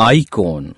icon